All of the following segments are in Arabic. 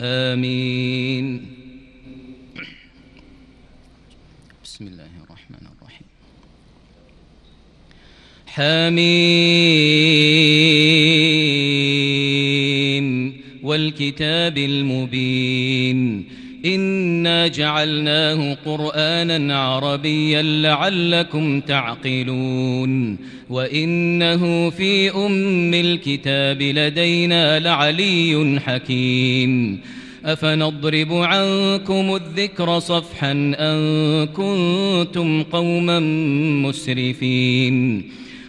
آمين. بسم الله الرحمن الرحيم. حميم. والكتاب المبين. جعلناه قرآنا عربيا لعلكم تعقلون وإنه في أم الكتاب لدينا لعلي حكيم أفنضرب عنكم الذكر صفحا أن كنتم قوما مسرفين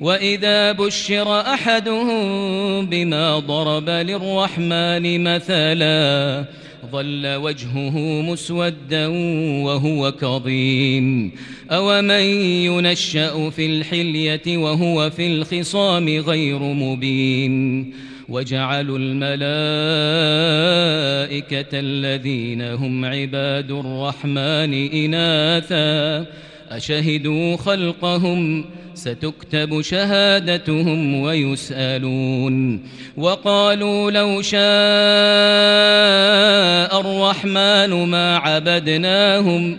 وإذا بشر أحدهم بما ضرب للرحمن مثلا ظل وجهه مسودا وهو كظيم أومن ينشأ في الحلية وهو في الخصام غير مبين وجعلوا الملائكة الذين هم عباد الرحمن إناثا أشهدوا خلقهم ستكتب شهادتهم ويسألون وقالوا لو شاء الرحمن ما عبدناهم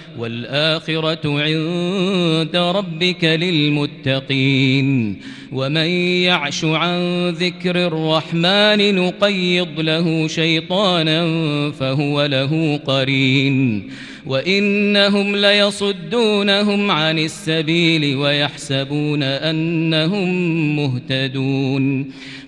والآخرة عند ربك للمتقين ومن يعش عن ذكر الرحمن نقيض له شيطانا فهو له قرين وإنهم ليصدونهم عن السبيل ويحسبون أنهم مهتدون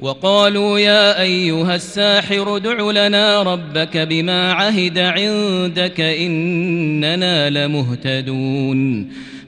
وقالوا يا أيها الساحر ادع لنا ربك بما عهد عندك إننا لمهتدون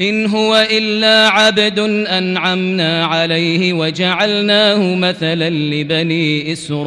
إن هو إلا عبد أنعمنا عليه وجعلناه مثلا لبني إسرائيل.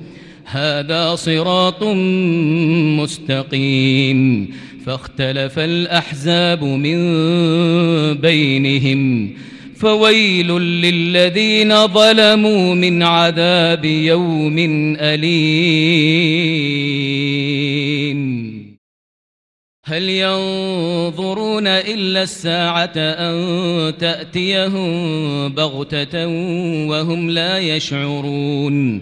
هذا صراط مستقيم. فاختلف الأحزاب من بينهم. فويل للذين ظلموا من عذاب يوم أليم. هل ينظرون إلا الساعة أن تأتيهم بغتة وهم لا يشعرون؟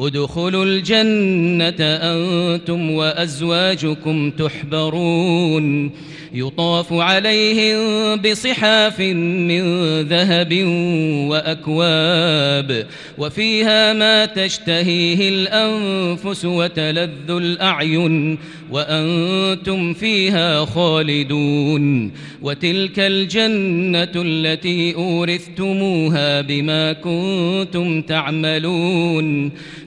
ادخلوا الجنة أنتم وأزواجكم تحبرون. يطاف عليهم بصحاف من ذهب وأكواب وفيها ما تشتهيه الأنفس وتلذ الأعين وأنتم فيها خالدون. وتلك الجنة التي أورثتموها بما كنتم تعملون.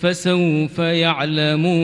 فسوف يعلمون.